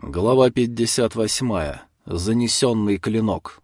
Глава 58. Занесенный клинок.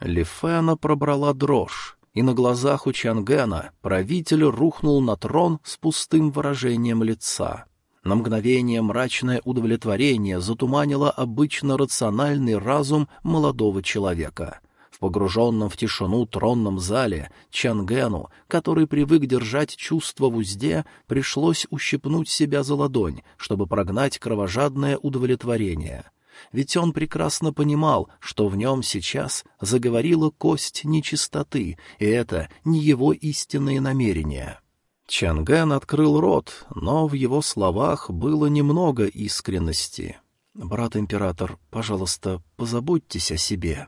Лифена пробрала дрожь, и на глазах у Чангена правитель рухнул на трон с пустым выражением лица. На мгновение мрачное удовлетворение затуманило обычно рациональный разум молодого человека — в погруженном в тишину тронном зале Чангену, который привык держать чувство в узде, пришлось ущипнуть себя за ладонь, чтобы прогнать кровожадное удовлетворение. Ведь он прекрасно понимал, что в нем сейчас заговорила кость нечистоты, и это не его истинные намерения. Чангэн открыл рот, но в его словах было немного искренности. «Брат-император, пожалуйста, позаботьтесь о себе».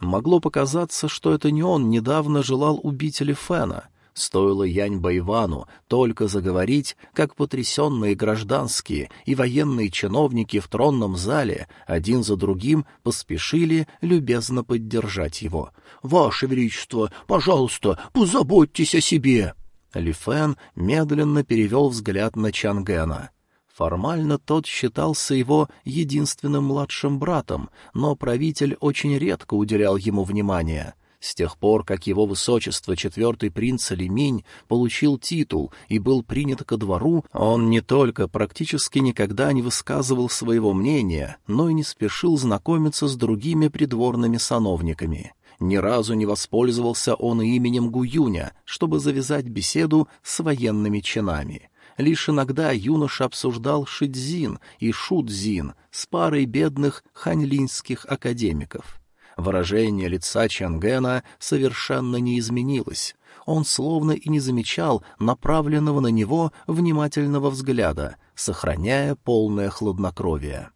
Могло показаться, что это не он недавно желал убить Лифена. Стоило Янь Байвану только заговорить, как потрясенные гражданские и военные чиновники в тронном зале один за другим поспешили любезно поддержать его. «Ваше Величество, пожалуйста, позаботьтесь о себе!» Лифен медленно перевел взгляд на Чангена. Формально тот считался его единственным младшим братом, но правитель очень редко уделял ему внимания. С тех пор, как его высочество четвертый принц Лиминь получил титул и был принят ко двору, он не только практически никогда не высказывал своего мнения, но и не спешил знакомиться с другими придворными сановниками. Ни разу не воспользовался он именем Гуюня, чтобы завязать беседу с военными чинами — Лишь иногда юноша обсуждал Шидзин и Шудзин с парой бедных ханьлинских академиков. Выражение лица Чангена совершенно не изменилось. Он словно и не замечал направленного на него внимательного взгляда, сохраняя полное хладнокровие.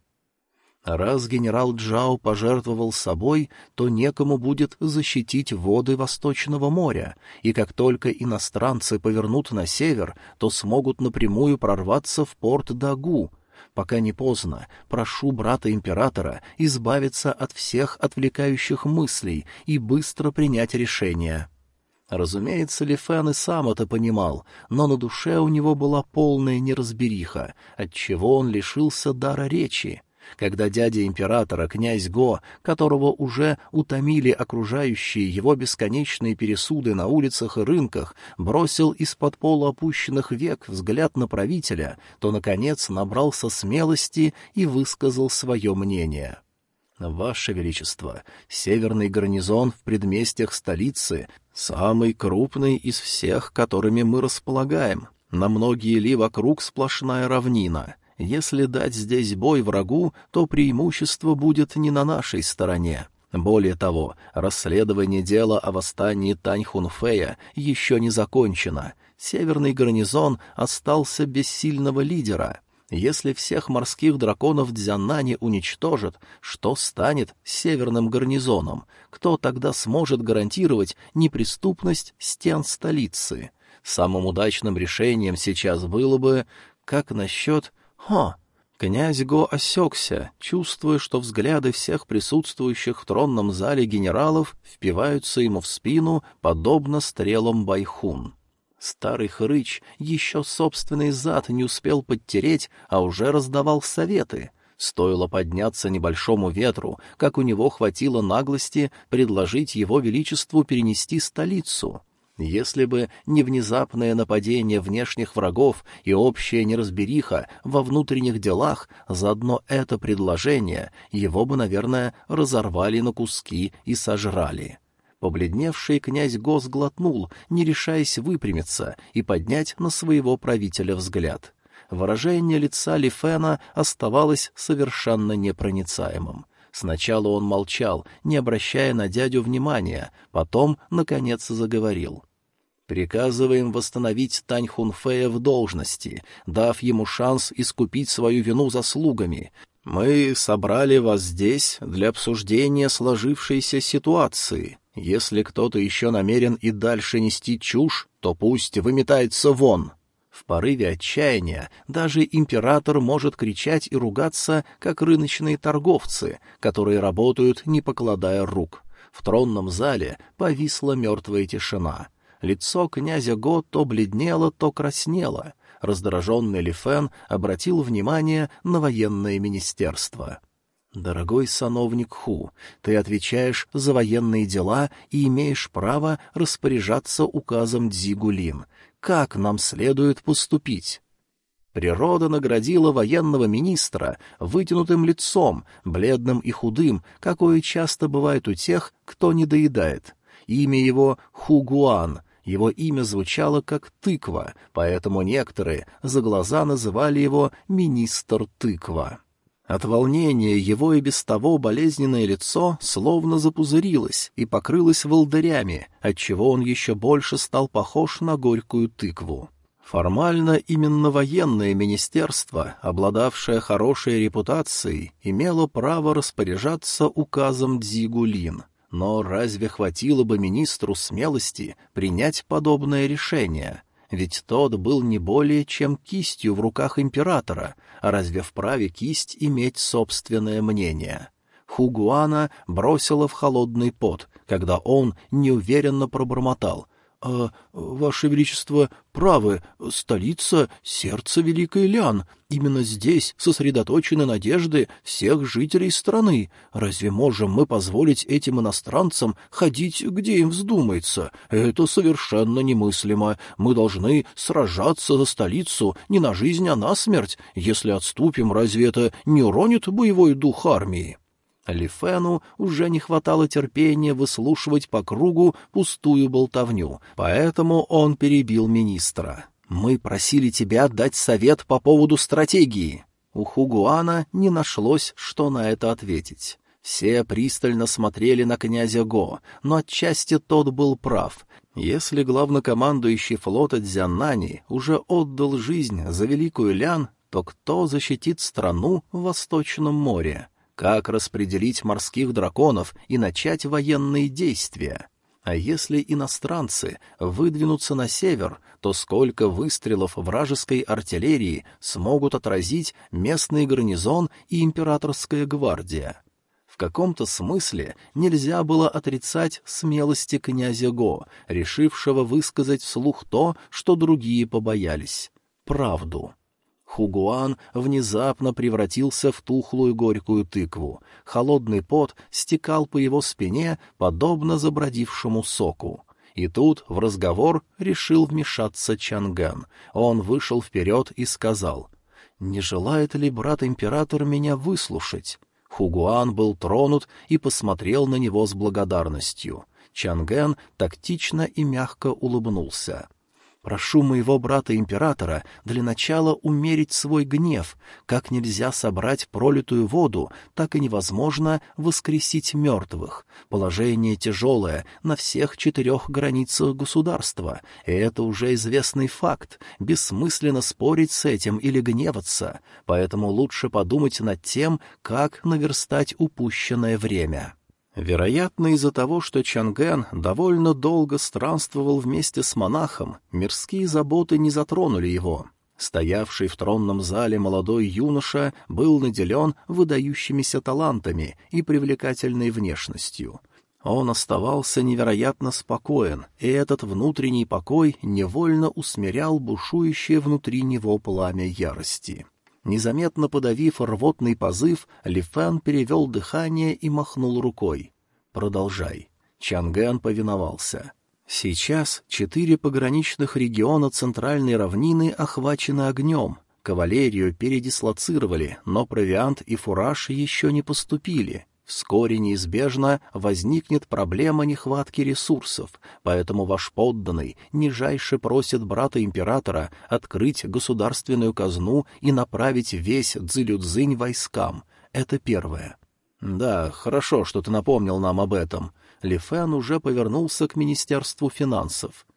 Раз генерал Джао пожертвовал собой, то некому будет защитить воды Восточного моря, и как только иностранцы повернут на север, то смогут напрямую прорваться в порт Дагу. Пока не поздно, прошу брата императора избавиться от всех отвлекающих мыслей и быстро принять решение. Разумеется, Ли Фэн и сам это понимал, но на душе у него была полная неразбериха, отчего он лишился дара речи — когда дядя императора, князь Го, которого уже утомили окружающие его бесконечные пересуды на улицах и рынках, бросил из-под пола опущенных век взгляд на правителя, то, наконец, набрался смелости и высказал свое мнение. «Ваше Величество, северный гарнизон в предместьях столицы — самый крупный из всех, которыми мы располагаем. На многие ли вокруг сплошная равнина. Если дать здесь бой врагу, то преимущество будет не на нашей стороне. Более того, расследование дела о восстании Таньхунфея еще не закончено. Северный гарнизон остался без сильного лидера. Если всех морских драконов Дзянани уничтожат, что станет северным гарнизоном? Кто тогда сможет гарантировать неприступность стен столицы? Самым удачным решением сейчас было бы, как насчет «Хо!» Князь Го осекся, чувствуя, что взгляды всех присутствующих в тронном зале генералов впиваются ему в спину, подобно стрелам Байхун. Старый хрыч еще собственный зад не успел подтереть, а уже раздавал советы. Стоило подняться небольшому ветру, как у него хватило наглости предложить его величеству перенести столицу. Если бы не внезапное нападение внешних врагов и общая неразбериха во внутренних делах, заодно это предложение, его бы, наверное, разорвали на куски и сожрали. Побледневший князь Гос глотнул, не решаясь выпрямиться и поднять на своего правителя взгляд. Выражение лица Лифена оставалось совершенно непроницаемым. Сначала он молчал, не обращая на дядю внимания, потом, наконец, заговорил — Приказываем восстановить Тань Хунфея в должности, дав ему шанс искупить свою вину заслугами. Мы собрали вас здесь для обсуждения сложившейся ситуации. Если кто-то еще намерен и дальше нести чушь, то пусть выметается вон». В порыве отчаяния даже император может кричать и ругаться, как рыночные торговцы, которые работают, не покладая рук. В тронном зале повисла мертвая тишина — Лицо князя Го то бледнело, то краснело. раздраженный Ли Фен обратил внимание на военное министерство. «Дорогой сановник Ху, ты отвечаешь за военные дела и имеешь право распоряжаться указом Дзигулин. Как нам следует поступить?» Природа наградила военного министра вытянутым лицом, бледным и худым, какое часто бывает у тех, кто не доедает. Имя его Хугуан, его имя звучало как тыква, поэтому некоторые за глаза называли его «министр тыква». От волнения его и без того болезненное лицо словно запузырилось и покрылось волдырями, отчего он еще больше стал похож на горькую тыкву. Формально именно военное министерство, обладавшее хорошей репутацией, имело право распоряжаться указом Дзигулин. Но разве хватило бы министру смелости принять подобное решение? Ведь тот был не более чем кистью в руках императора, а разве вправе кисть иметь собственное мнение? Хугуана бросила в холодный пот, когда он неуверенно пробормотал — «А, Ваше Величество, правы, столица — сердце Великой Лян. Именно здесь сосредоточены надежды всех жителей страны. Разве можем мы позволить этим иностранцам ходить, где им вздумается? Это совершенно немыслимо. Мы должны сражаться за столицу не на жизнь, а на смерть. Если отступим, разве это не уронит боевой дух армии?» Лифену уже не хватало терпения выслушивать по кругу пустую болтовню, поэтому он перебил министра. «Мы просили тебя дать совет по поводу стратегии». У Хугуана не нашлось, что на это ответить. Все пристально смотрели на князя Го, но отчасти тот был прав. Если главнокомандующий флота Дзяннани уже отдал жизнь за Великую Лян, то кто защитит страну в Восточном море? Как распределить морских драконов и начать военные действия. А если иностранцы выдвинутся на север, то сколько выстрелов вражеской артиллерии смогут отразить местный гарнизон и императорская гвардия? В каком-то смысле нельзя было отрицать смелости князя Го, решившего высказать вслух то, что другие побоялись — правду. Хугуан внезапно превратился в тухлую горькую тыкву. Холодный пот стекал по его спине, подобно забродившему соку. И тут в разговор решил вмешаться Чанган. Он вышел вперед и сказал, «Не желает ли брат-император меня выслушать?» Хугуан был тронут и посмотрел на него с благодарностью. Чангэн тактично и мягко улыбнулся. Прошу моего брата-императора для начала умерить свой гнев. Как нельзя собрать пролитую воду, так и невозможно воскресить мертвых. Положение тяжелое на всех четырех границах государства, и это уже известный факт. Бессмысленно спорить с этим или гневаться, поэтому лучше подумать над тем, как наверстать упущенное время. Вероятно, из-за того, что Чанген довольно долго странствовал вместе с монахом, мирские заботы не затронули его. Стоявший в тронном зале молодой юноша был наделен выдающимися талантами и привлекательной внешностью. Он оставался невероятно спокоен, и этот внутренний покой невольно усмирял бушующее внутри него пламя ярости. Незаметно подавив рвотный позыв, Лифан перевел дыхание и махнул рукой. «Продолжай». Чангэн повиновался. Сейчас четыре пограничных региона Центральной равнины охвачены огнем. Кавалерию передислоцировали, но провиант и фураж еще не поступили. Вскоре неизбежно возникнет проблема нехватки ресурсов, поэтому ваш подданный нижайше просит брата императора открыть государственную казну и направить весь Цзилюцзинь войскам. Это первое. Да, хорошо, что ты напомнил нам об этом. Ли Фэн уже повернулся к Министерству финансов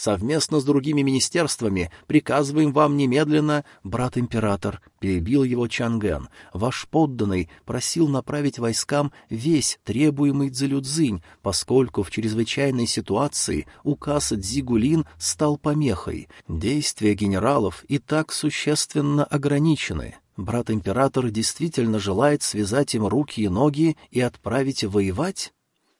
совместно с другими министерствами приказываем вам немедленно, брат-император, — перебил его Чанген, — ваш подданный просил направить войскам весь требуемый Цзилюцзинь, поскольку в чрезвычайной ситуации указ Дзигулин стал помехой. Действия генералов и так существенно ограничены. Брат-император действительно желает связать им руки и ноги и отправить воевать?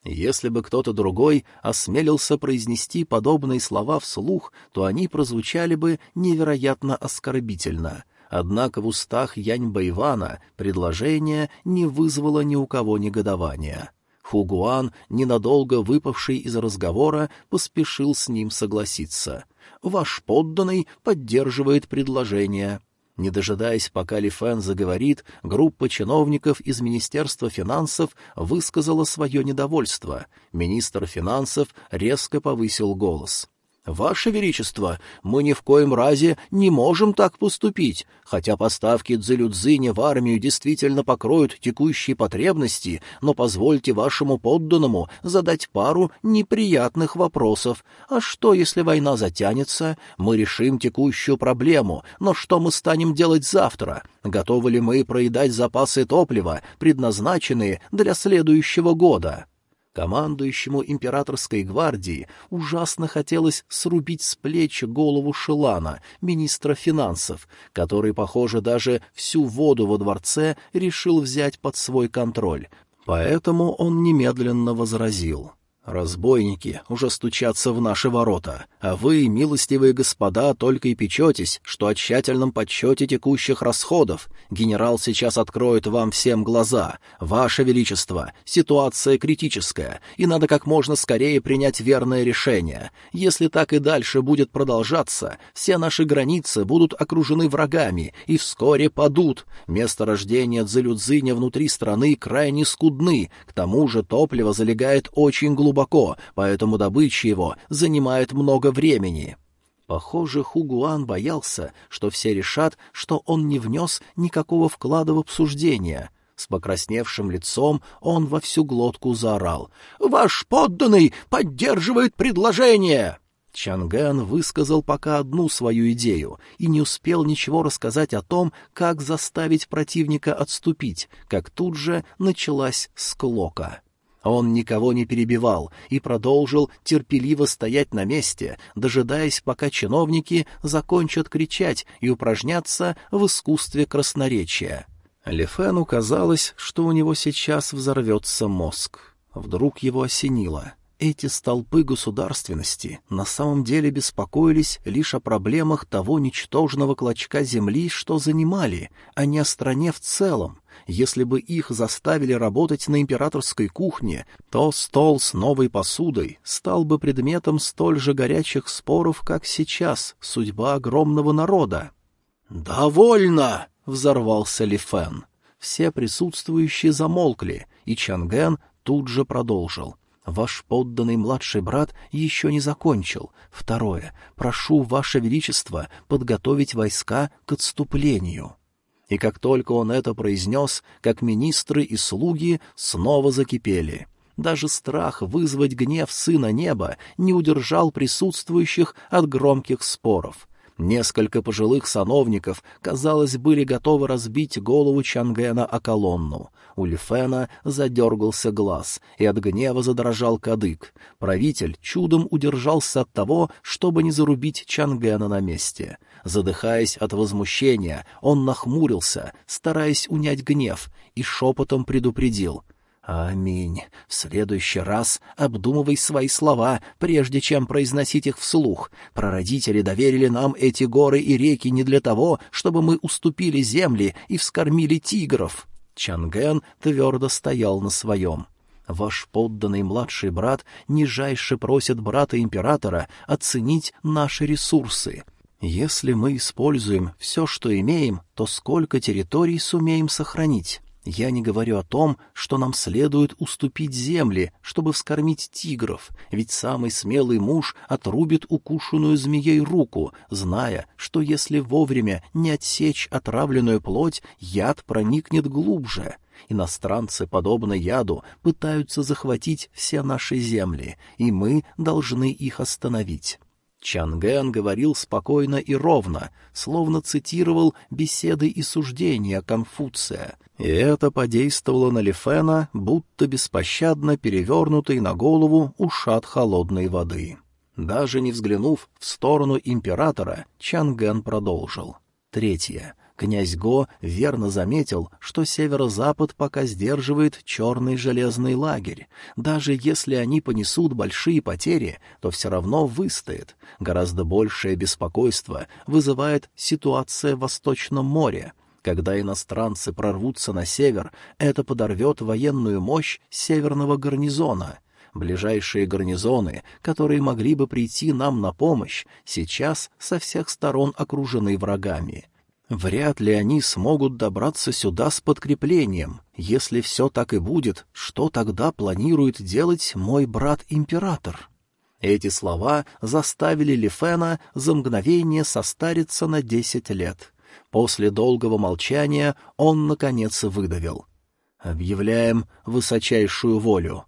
Если бы кто-то другой осмелился произнести подобные слова вслух, то они прозвучали бы невероятно оскорбительно. Однако в устах Янь Байвана предложение не вызвало ни у кого негодования. Хугуан, ненадолго выпавший из разговора, поспешил с ним согласиться. «Ваш подданный поддерживает предложение». Не дожидаясь, пока Ли Фэн заговорит, группа чиновников из Министерства финансов высказала свое недовольство. Министр финансов резко повысил голос. «Ваше Величество, мы ни в коем разе не можем так поступить. Хотя поставки Цзэлюдзиня в армию действительно покроют текущие потребности, но позвольте вашему подданному задать пару неприятных вопросов. А что, если война затянется? Мы решим текущую проблему, но что мы станем делать завтра? Готовы ли мы проедать запасы топлива, предназначенные для следующего года?» Командующему императорской гвардии ужасно хотелось срубить с плеч голову Шелана, министра финансов, который, похоже, даже всю воду во дворце решил взять под свой контроль. Поэтому он немедленно возразил. Разбойники уже стучатся в наши ворота, а вы, милостивые господа, только и печетесь, что о тщательном подсчете текущих расходов. Генерал сейчас откроет вам всем глаза. Ваше Величество, ситуация критическая, и надо как можно скорее принять верное решение. Если так и дальше будет продолжаться, все наши границы будут окружены врагами и вскоре падут. Место рождения Цзэлюдзиня внутри страны крайне скудны, к тому же топливо залегает очень глубоко глубоко, поэтому добыча его занимает много времени. Похоже, Хугуан боялся, что все решат, что он не внес никакого вклада в обсуждение. С покрасневшим лицом он во всю глотку заорал. «Ваш подданный поддерживает предложение!» Чангэн высказал пока одну свою идею и не успел ничего рассказать о том, как заставить противника отступить, как тут же началась склока. Он никого не перебивал и продолжил терпеливо стоять на месте, дожидаясь, пока чиновники закончат кричать и упражняться в искусстве красноречия. Лефену казалось, что у него сейчас взорвется мозг. Вдруг его осенило — эти столпы государственности на самом деле беспокоились лишь о проблемах того ничтожного клочка земли, что занимали, а не о стране в целом. Если бы их заставили работать на императорской кухне, то стол с новой посудой стал бы предметом столь же горячих споров, как сейчас судьба огромного народа. «Довольно!» — взорвался Лифен. Все присутствующие замолкли, и Чанген тут же продолжил. Ваш подданный младший брат еще не закончил. Второе. Прошу, Ваше Величество, подготовить войска к отступлению». И как только он это произнес, как министры и слуги снова закипели. Даже страх вызвать гнев сына неба не удержал присутствующих от громких споров. Несколько пожилых сановников, казалось, были готовы разбить голову Чангена о колонну. У Лифена задергался глаз, и от гнева задрожал кадык. Правитель чудом удержался от того, чтобы не зарубить Чангена на месте. Задыхаясь от возмущения, он нахмурился, стараясь унять гнев, и шепотом предупредил — Аминь. В следующий раз обдумывай свои слова, прежде чем произносить их вслух. Прародители доверили нам эти горы и реки не для того, чтобы мы уступили земли и вскормили тигров. Чанген твердо стоял на своем. Ваш подданный младший брат нижайше просит брата императора оценить наши ресурсы. Если мы используем все, что имеем, то сколько территорий сумеем сохранить? Я не говорю о том, что нам следует уступить земли, чтобы вскормить тигров, ведь самый смелый муж отрубит укушенную змеей руку, зная, что если вовремя не отсечь отравленную плоть, яд проникнет глубже. Иностранцы, подобно яду, пытаются захватить все наши земли, и мы должны их остановить. Чангэн говорил спокойно и ровно, словно цитировал беседы и суждения Конфуция, и это подействовало на Лифена, будто беспощадно перевернутый на голову ушат холодной воды. Даже не взглянув в сторону императора, Чангэн продолжил. Третье. Князь Го верно заметил, что северо-запад пока сдерживает черный железный лагерь. Даже если они понесут большие потери, то все равно выстоит. Гораздо большее беспокойство вызывает ситуация в Восточном море. Когда иностранцы прорвутся на север, это подорвет военную мощь северного гарнизона — Ближайшие гарнизоны, которые могли бы прийти нам на помощь, сейчас со всех сторон окружены врагами. Вряд ли они смогут добраться сюда с подкреплением. Если все так и будет, что тогда планирует делать мой брат-император? Эти слова заставили Лифена за мгновение состариться на десять лет. После долгого молчания он, наконец, выдавил. «Объявляем высочайшую волю.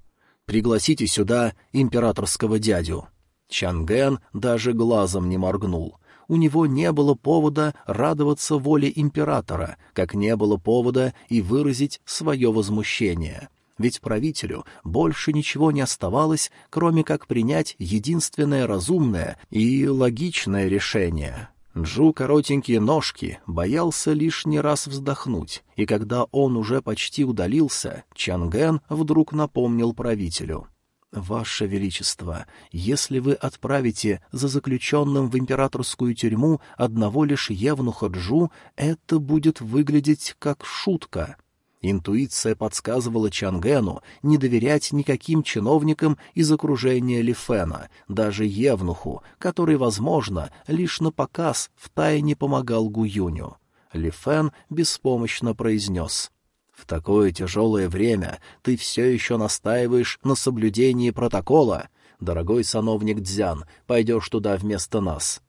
Пригласите сюда императорского дядю». Чанген даже глазом не моргнул у него не было повода радоваться воле императора, как не было повода и выразить свое возмущение. Ведь правителю больше ничего не оставалось, кроме как принять единственное разумное и логичное решение. Джу коротенькие ножки боялся лишний раз вздохнуть, и когда он уже почти удалился, Чанген вдруг напомнил правителю. «Ваше Величество, если вы отправите за заключенным в императорскую тюрьму одного лишь Евнуха Джу, это будет выглядеть как шутка». Интуиция подсказывала Чангену не доверять никаким чиновникам из окружения Лифена, даже Евнуху, который, возможно, лишь на показ втайне помогал Гуюню. Лифен беспомощно произнес — в такое тяжелое время ты все еще настаиваешь на соблюдении протокола? Дорогой сановник Дзян, пойдешь туда вместо нас».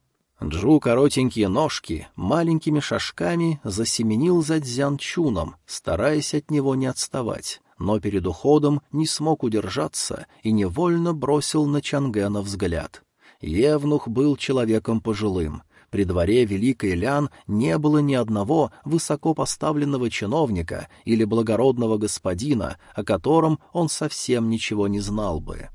Джу коротенькие ножки маленькими шажками засеменил за Дзян Чуном, стараясь от него не отставать, но перед уходом не смог удержаться и невольно бросил на Чангена взгляд. Евнух был человеком пожилым, при дворе Великой Лян не было ни одного высокопоставленного чиновника или благородного господина, о котором он совсем ничего не знал бы.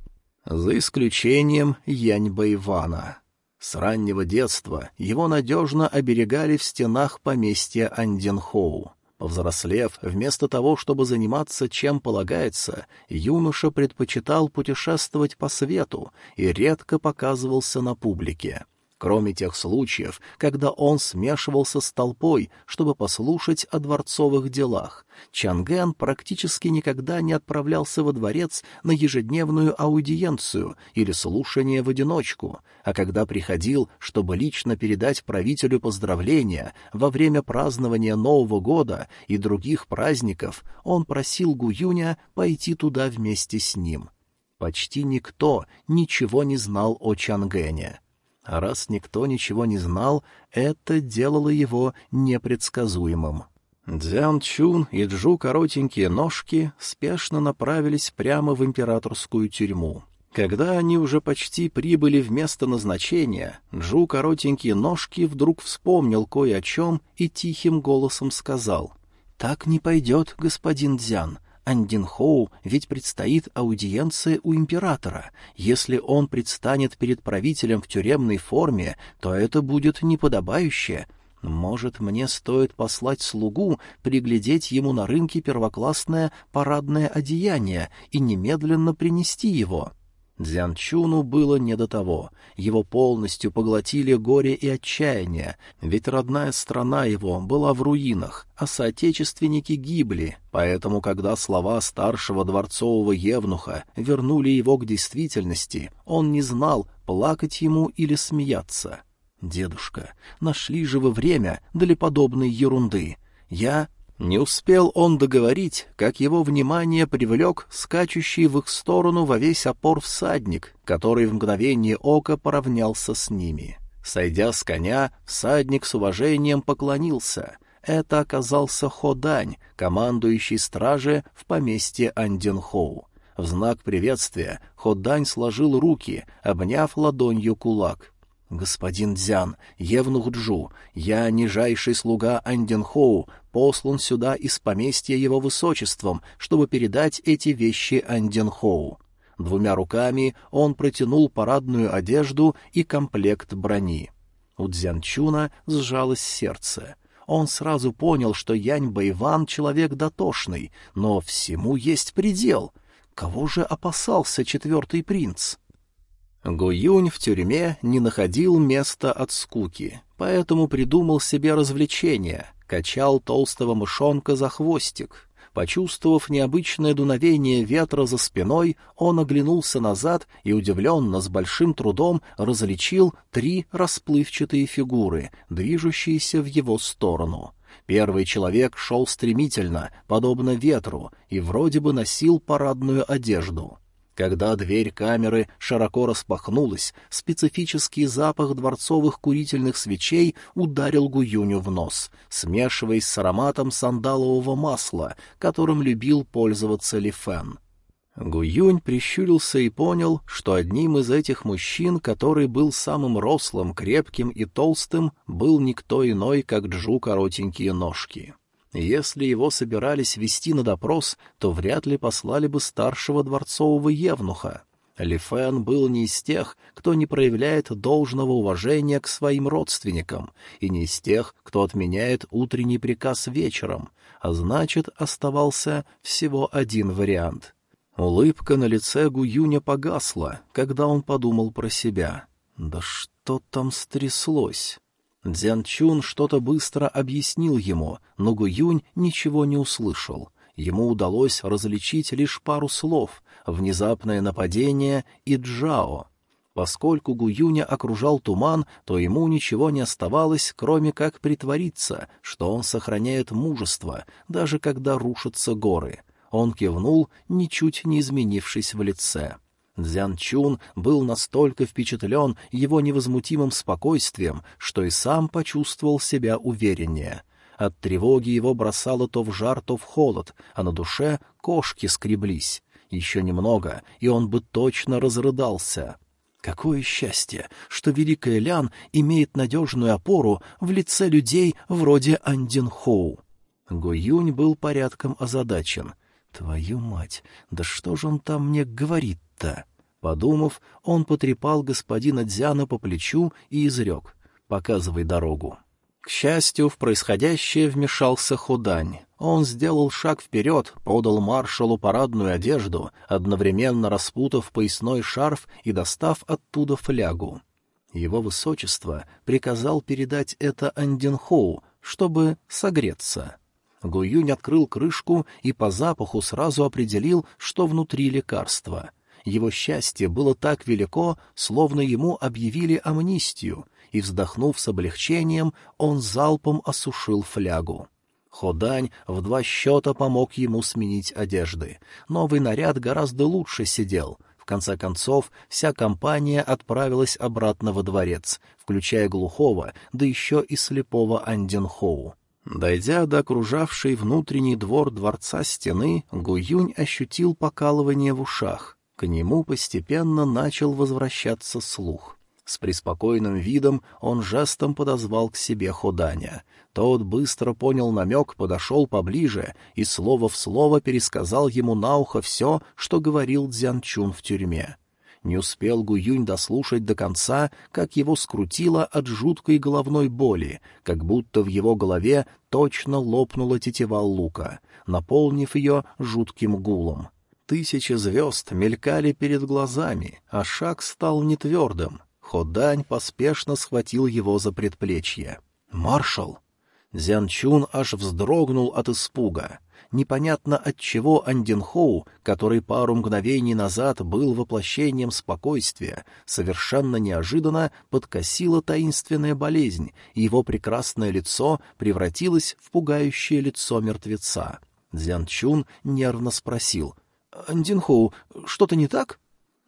За исключением Яньба Ивана. С раннего детства его надежно оберегали в стенах поместья Анденхоу. Повзрослев, вместо того, чтобы заниматься чем полагается, юноша предпочитал путешествовать по свету и редко показывался на публике кроме тех случаев, когда он смешивался с толпой, чтобы послушать о дворцовых делах. Чанген практически никогда не отправлялся во дворец на ежедневную аудиенцию или слушание в одиночку, а когда приходил, чтобы лично передать правителю поздравления во время празднования Нового года и других праздников, он просил Гуюня пойти туда вместе с ним. Почти никто ничего не знал о Чангене. А раз никто ничего не знал, это делало его непредсказуемым. Дзян Чун и Джу коротенькие ножки спешно направились прямо в императорскую тюрьму. Когда они уже почти прибыли в место назначения, Джу коротенькие ножки вдруг вспомнил кое о чем и тихим голосом сказал «Так не пойдет, господин Дзян. Андинхоу ведь предстоит аудиенция у императора. Если он предстанет перед правителем в тюремной форме, то это будет неподобающе. Может, мне стоит послать слугу приглядеть ему на рынке первоклассное парадное одеяние и немедленно принести его?» Дзянчуну было не до того. Его полностью поглотили горе и отчаяние, ведь родная страна его была в руинах, а соотечественники гибли, поэтому, когда слова старшего дворцового евнуха вернули его к действительности, он не знал, плакать ему или смеяться. «Дедушка, нашли же вы время для подобной ерунды. Я не успел он договорить, как его внимание привлек скачущий в их сторону во весь опор всадник, который в мгновение ока поравнялся с ними. Сойдя с коня, всадник с уважением поклонился. Это оказался Ходань, командующий стражи в поместье Анденхоу. В знак приветствия Ходань сложил руки, обняв ладонью кулак. «Господин Дзян, Евнух Джу, я, нижайший слуга Анденхоу, послан сюда из поместья его высочеством, чтобы передать эти вещи Анденхоу». Двумя руками он протянул парадную одежду и комплект брони. У Дзянчуна сжалось сердце. Он сразу понял, что Янь Байван — человек дотошный, но всему есть предел. Кого же опасался четвертый принц? Гуюнь в тюрьме не находил места от скуки, поэтому придумал себе развлечение — качал толстого мышонка за хвостик. Почувствовав необычное дуновение ветра за спиной, он оглянулся назад и удивленно, с большим трудом, различил три расплывчатые фигуры, движущиеся в его сторону. Первый человек шел стремительно, подобно ветру, и вроде бы носил парадную одежду. Когда дверь камеры широко распахнулась, специфический запах дворцовых курительных свечей ударил Гуюню в нос, смешиваясь с ароматом сандалового масла, которым любил пользоваться Ли Фен. Гуюнь прищурился и понял, что одним из этих мужчин, который был самым рослым, крепким и толстым, был никто иной, как Джу коротенькие ножки. Если его собирались вести на допрос, то вряд ли послали бы старшего дворцового евнуха. Ли Фэн был не из тех, кто не проявляет должного уважения к своим родственникам, и не из тех, кто отменяет утренний приказ вечером, а значит, оставался всего один вариант. Улыбка на лице Гуюня погасла, когда он подумал про себя. «Да что там стряслось?» Дзян Чун что-то быстро объяснил ему, но Гуюнь ничего не услышал. Ему удалось различить лишь пару слов — «внезапное нападение» и «джао». Поскольку Гуюня окружал туман, то ему ничего не оставалось, кроме как притвориться, что он сохраняет мужество, даже когда рушатся горы. Он кивнул, ничуть не изменившись в лице. — Дзян Чун был настолько впечатлен его невозмутимым спокойствием, что и сам почувствовал себя увереннее. От тревоги его бросало то в жар, то в холод, а на душе кошки скреблись. Еще немного, и он бы точно разрыдался. Какое счастье, что Великая Лян имеет надежную опору в лице людей вроде Андин Хоу. Гуюнь был порядком озадачен. «Твою мать, да что же он там мне говорит-то?» Подумав, он потрепал господина Дзяна по плечу и изрек «Показывай дорогу». К счастью, в происходящее вмешался Худань. Он сделал шаг вперед, подал маршалу парадную одежду, одновременно распутав поясной шарф и достав оттуда флягу. Его высочество приказал передать это Андинхоу, чтобы согреться. Гуюнь открыл крышку и по запаху сразу определил, что внутри лекарства. Его счастье было так велико, словно ему объявили амнистию, и, вздохнув с облегчением, он залпом осушил флягу. Ходань в два счета помог ему сменить одежды. Новый наряд гораздо лучше сидел. В конце концов, вся компания отправилась обратно во дворец, включая глухого, да еще и слепого Андинхоу. Дойдя до окружавшей внутренний двор дворца стены, Гуюнь ощутил покалывание в ушах. К нему постепенно начал возвращаться слух. С преспокойным видом он жестом подозвал к себе Худаня. Тот быстро понял намек, подошел поближе и слово в слово пересказал ему на ухо все, что говорил Дзянчун в тюрьме. Не успел Гуюнь дослушать до конца, как его скрутило от жуткой головной боли, как будто в его голове точно лопнула тетива лука, наполнив ее жутким гулом. Тысячи звезд мелькали перед глазами, а шаг стал нетвердым. Ходань поспешно схватил его за предплечье. «Маршал!» Зянчун аж вздрогнул от испуга. Непонятно от чего Андинхоу, который пару мгновений назад был воплощением спокойствия, совершенно неожиданно подкосила таинственная болезнь, и его прекрасное лицо превратилось в пугающее лицо мертвеца. Дзянчун нервно спросил — Андинхоу, что-то не так?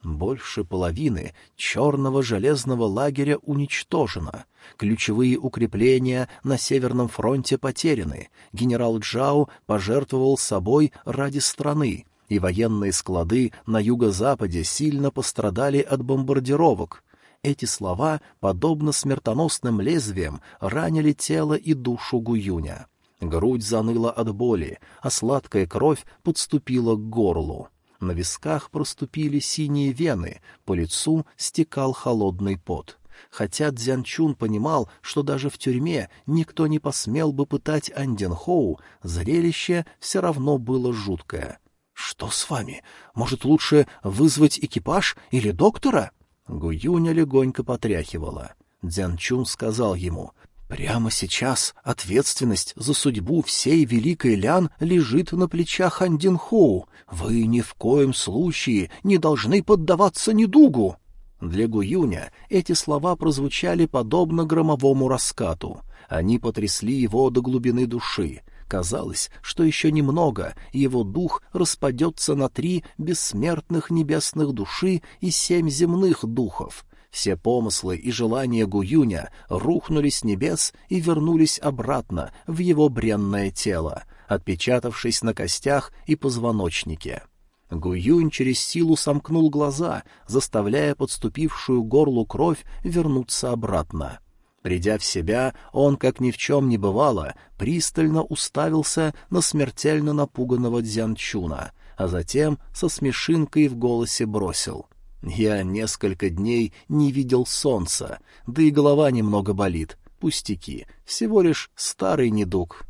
Больше половины черного железного лагеря уничтожено. Ключевые укрепления на Северном фронте потеряны. Генерал Джао пожертвовал собой ради страны, и военные склады на юго-западе сильно пострадали от бомбардировок. Эти слова, подобно смертоносным лезвиям, ранили тело и душу Гуюня. Грудь заныла от боли, а сладкая кровь подступила к горлу. На висках проступили синие вены, по лицу стекал холодный пот. Хотя Дзянчун понимал, что даже в тюрьме никто не посмел бы пытать Анденхоу, зрелище все равно было жуткое. «Что с вами? Может, лучше вызвать экипаж или доктора?» Гуюня легонько потряхивала. Дзянчун сказал ему, «Прямо сейчас ответственность за судьбу всей Великой Лян лежит на плечах Андинхоу. Вы ни в коем случае не должны поддаваться недугу». Для Гуюня эти слова прозвучали подобно громовому раскату. Они потрясли его до глубины души. Казалось, что еще немного, его дух распадется на три бессмертных небесных души и семь земных духов. Все помыслы и желания Гуюня рухнули с небес и вернулись обратно в его бренное тело, отпечатавшись на костях и позвоночнике. Гуюнь через силу сомкнул глаза, заставляя подступившую горлу кровь вернуться обратно. — Придя в себя, он, как ни в чем не бывало, пристально уставился на смертельно напуганного Дзянчуна, а затем со смешинкой в голосе бросил. «Я несколько дней не видел солнца, да и голова немного болит. Пустяки, всего лишь старый недуг».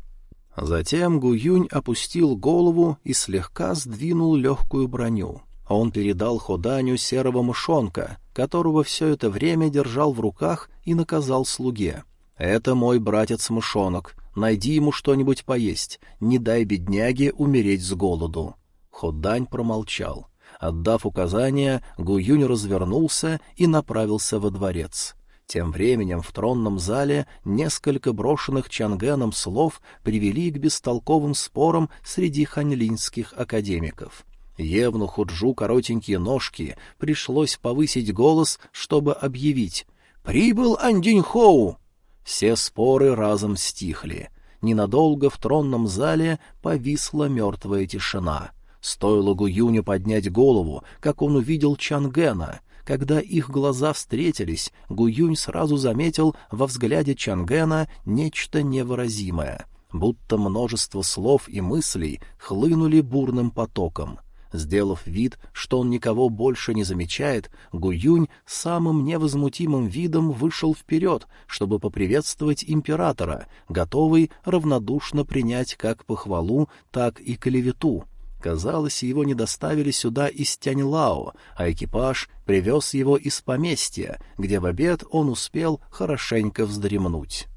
Затем Гуюнь опустил голову и слегка сдвинул легкую броню. Он передал Ходаню серого мышонка, которого все это время держал в руках и наказал слуге. «Это мой братец-мышонок. Найди ему что-нибудь поесть. Не дай бедняге умереть с голоду». Ходань промолчал. Отдав указание, Гуюнь развернулся и направился во дворец. Тем временем в тронном зале несколько брошенных Чангеном слов привели к бестолковым спорам среди ханьлинских академиков. Евнуху Джу коротенькие ножки пришлось повысить голос, чтобы объявить «Прибыл Андиньхоу!» Все споры разом стихли. Ненадолго в тронном зале повисла мертвая тишина. Стоило Гуюню поднять голову, как он увидел Чангена. Когда их глаза встретились, Гуюнь сразу заметил во взгляде Чангена нечто невыразимое, будто множество слов и мыслей хлынули бурным потоком — Сделав вид, что он никого больше не замечает, Гуюнь самым невозмутимым видом вышел вперед, чтобы поприветствовать императора, готовый равнодушно принять как похвалу, так и клевету. Казалось, его не доставили сюда из Тяньлао, а экипаж привез его из поместья, где в обед он успел хорошенько вздремнуть.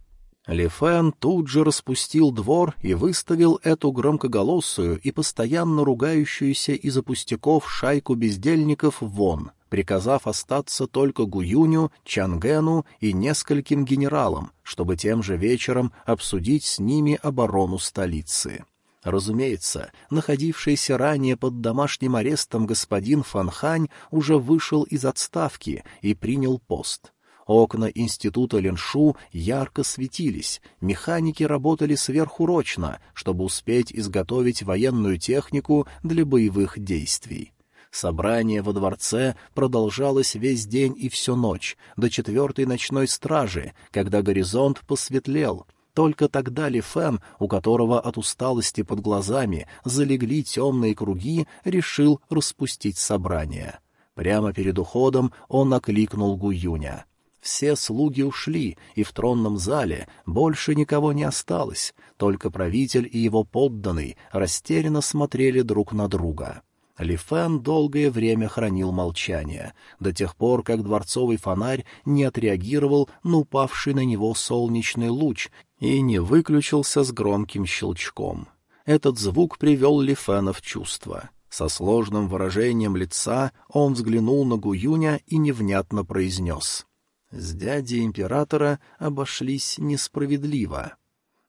Ли Фэн тут же распустил двор и выставил эту громкоголосую и постоянно ругающуюся из-за пустяков шайку бездельников вон, приказав остаться только Гуюню, Чангену и нескольким генералам, чтобы тем же вечером обсудить с ними оборону столицы. Разумеется, находившийся ранее под домашним арестом господин Фанхань уже вышел из отставки и принял пост. Окна института Леншу ярко светились, механики работали сверхурочно, чтобы успеть изготовить военную технику для боевых действий. Собрание во дворце продолжалось весь день и всю ночь, до четвертой ночной стражи, когда горизонт посветлел. Только тогда Ли Фэн, у которого от усталости под глазами залегли темные круги, решил распустить собрание. Прямо перед уходом он окликнул Гуюня. Все слуги ушли, и в тронном зале больше никого не осталось, только правитель и его подданный растерянно смотрели друг на друга. Ли Фэн долгое время хранил молчание, до тех пор, как дворцовый фонарь не отреагировал на упавший на него солнечный луч и не выключился с громким щелчком. Этот звук привел Ли Фэна в чувство. Со сложным выражением лица он взглянул на Гуюня и невнятно произнес — с дядей императора обошлись несправедливо.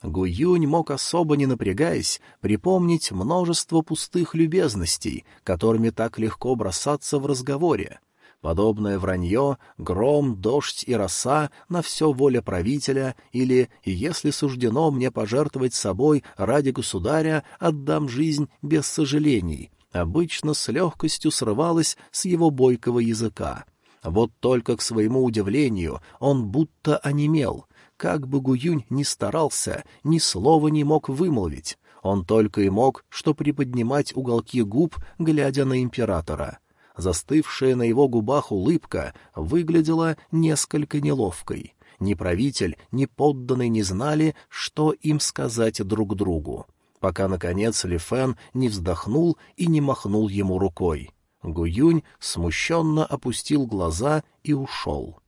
Гуюнь мог, особо не напрягаясь, припомнить множество пустых любезностей, которыми так легко бросаться в разговоре. Подобное вранье, гром, дождь и роса на все воля правителя или, если суждено мне пожертвовать собой ради государя, отдам жизнь без сожалений, обычно с легкостью срывалось с его бойкого языка. Вот только к своему удивлению он будто онемел. Как бы Гуюнь ни старался, ни слова не мог вымолвить. Он только и мог, что приподнимать уголки губ, глядя на императора. Застывшая на его губах улыбка выглядела несколько неловкой. Ни правитель, ни подданный не знали, что им сказать друг другу, пока, наконец, Ли Фэн не вздохнул и не махнул ему рукой. Гуюнь смущенно опустил глаза и ушел.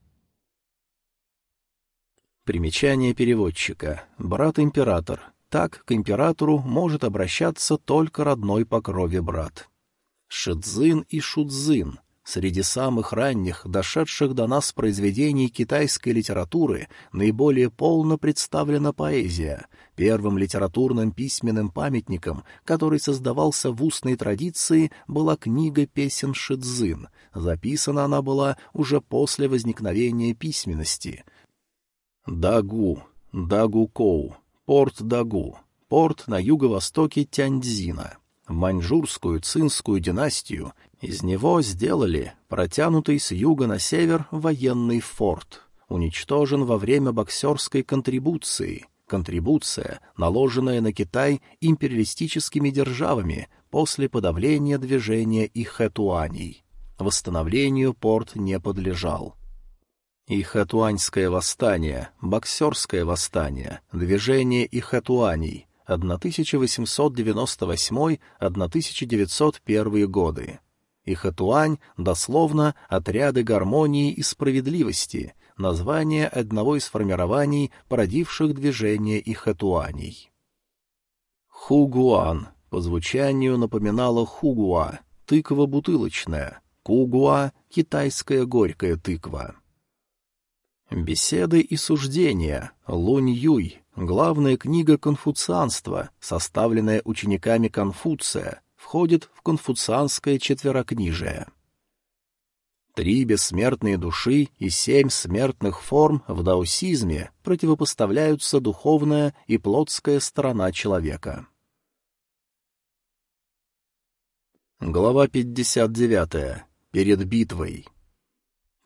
Примечание переводчика. Брат-император. Так к императору может обращаться только родной по крови брат. Шидзин и Шудзин. Среди самых ранних, дошедших до нас произведений китайской литературы, наиболее полно представлена поэзия. Первым литературным письменным памятником, который создавался в устной традиции, была книга песен Шидзин. Записана она была уже после возникновения письменности. Дагу, Дагу-Коу, порт Дагу, порт на юго-востоке Тяньцзина. Маньчжурскую цинскую династию из него сделали протянутый с юга на север военный форт, уничтожен во время боксерской контрибуции. Контрибуция, наложенная на Китай империалистическими державами после подавления движения Ихэтуаней. Восстановлению порт не подлежал. Ихэтуаньское восстание, боксерское восстание, движение Ихэтуаней, 1898-1901 годы. И Хатуань, дословно «отряды гармонии и справедливости», название одного из формирований, породивших движение Ихатуаней. Хугуан по звучанию напоминало хугуа, тыква бутылочная, кугуа — китайская горькая тыква. Беседы и суждения, Лунь-Юй, главная книга конфуцианства, составленная учениками Конфуция, входит в конфуцианское четверокнижие. Три бессмертные души и семь смертных форм в даосизме противопоставляются духовная и плотская сторона человека. Глава 59. Перед битвой.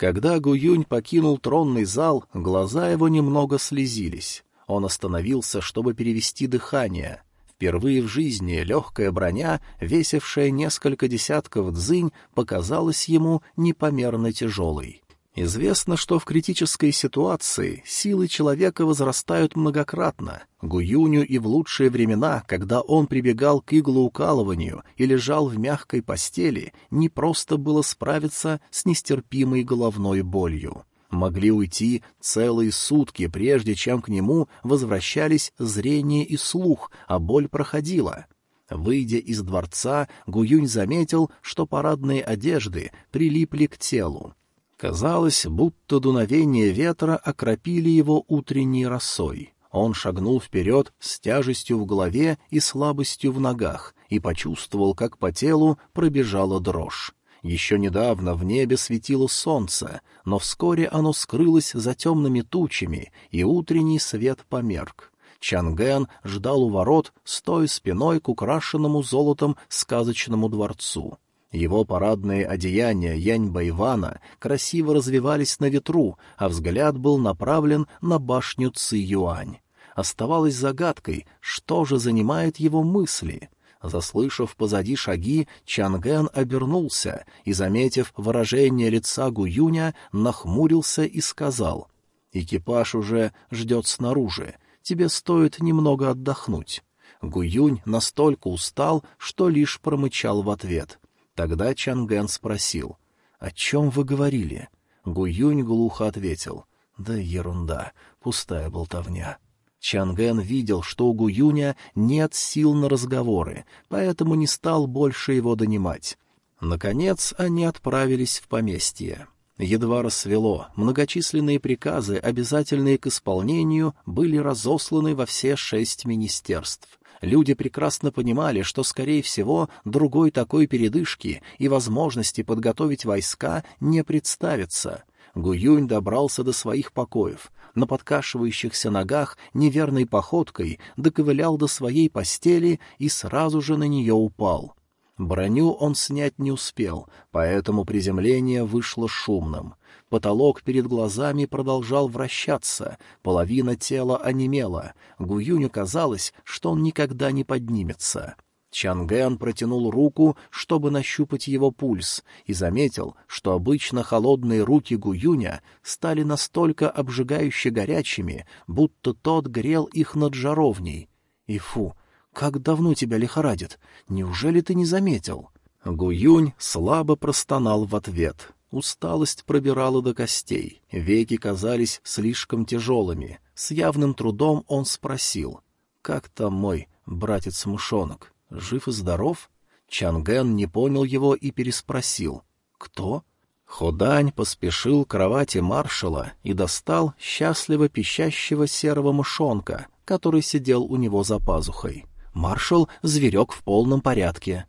Когда Гуюнь покинул тронный зал, глаза его немного слезились. Он остановился, чтобы перевести дыхание. Впервые в жизни легкая броня, весившая несколько десятков дзынь, показалась ему непомерно тяжелой. Известно, что в критической ситуации силы человека возрастают многократно. Гуюню и в лучшие времена, когда он прибегал к иглоукалыванию и лежал в мягкой постели, не просто было справиться с нестерпимой головной болью. Могли уйти целые сутки, прежде чем к нему возвращались зрение и слух, а боль проходила. Выйдя из дворца, Гуюнь заметил, что парадные одежды прилипли к телу. Казалось, будто дуновение ветра окропили его утренней росой. Он шагнул вперед с тяжестью в голове и слабостью в ногах и почувствовал, как по телу пробежала дрожь. Еще недавно в небе светило солнце, но вскоре оно скрылось за темными тучами, и утренний свет померк. Чанген ждал у ворот, стоя спиной к украшенному золотом сказочному дворцу. Его парадные одеяния Янь-Байвана красиво развивались на ветру, а взгляд был направлен на башню Ци-Юань. Оставалось загадкой, что же занимает его мысли. Заслышав позади шаги, Чанген обернулся и, заметив выражение лица Гуюня, нахмурился и сказал, «Экипаж уже ждет снаружи, тебе стоит немного отдохнуть». Гуюнь настолько устал, что лишь промычал в ответ. Тогда Чанген спросил, «О чем вы говорили?» Гуюнь глухо ответил, «Да ерунда, пустая болтовня». Чанген видел, что у Гуюня нет сил на разговоры, поэтому не стал больше его донимать. Наконец они отправились в поместье. Едва рассвело, многочисленные приказы, обязательные к исполнению, были разосланы во все шесть министерств. Люди прекрасно понимали, что, скорее всего, другой такой передышки и возможности подготовить войска не представится. Гуюнь добрался до своих покоев. На подкашивающихся ногах неверной походкой доковылял до своей постели и сразу же на нее упал. Броню он снять не успел, поэтому приземление вышло шумным. Потолок перед глазами продолжал вращаться, половина тела онемела. Гуюню казалось, что он никогда не поднимется. Чанген протянул руку, чтобы нащупать его пульс, и заметил, что обычно холодные руки Гуюня стали настолько обжигающе горячими, будто тот грел их над жаровней. И фу, как давно тебя лихорадит? Неужели ты не заметил? Гуюнь слабо простонал в ответ. Усталость пробирала до костей, веки казались слишком тяжелыми. С явным трудом он спросил, «Как там мой братец-мышонок?» Жив и здоров? Чанген не понял его и переспросил. «Кто?» Ходань поспешил к кровати маршала и достал счастливо пищащего серого мышонка, который сидел у него за пазухой. «Маршал — зверек в полном порядке».